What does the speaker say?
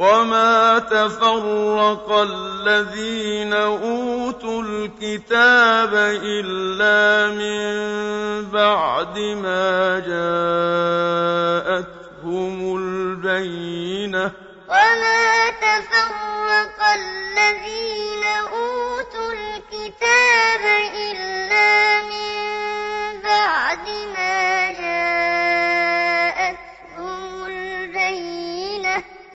وما تفرق الذين أوتوا الكتاب إلا من بعد ما جاءتهم البينة وما تفرق الذين أوتوا الكتاب إلا من بعد ما جاءتهم البينة